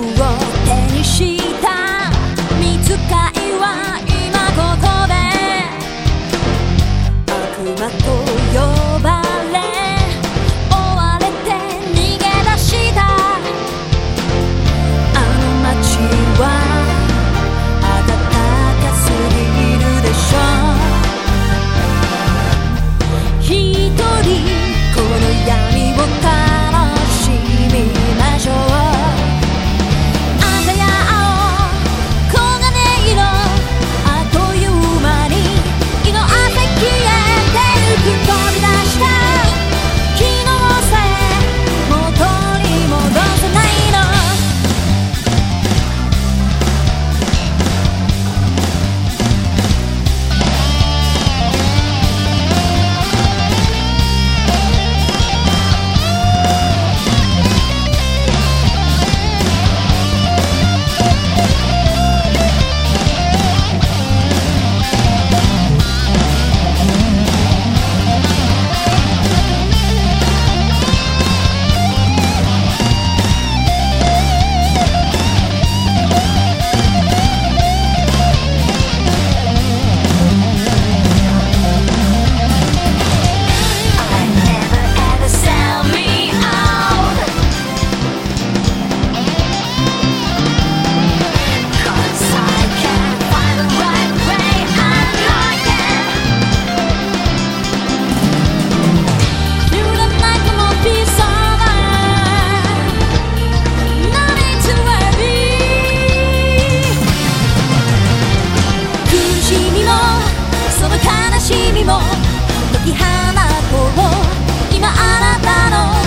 を手にした。見つかいは今ここで。悪魔と呼ばれも解き放とう。今あなたの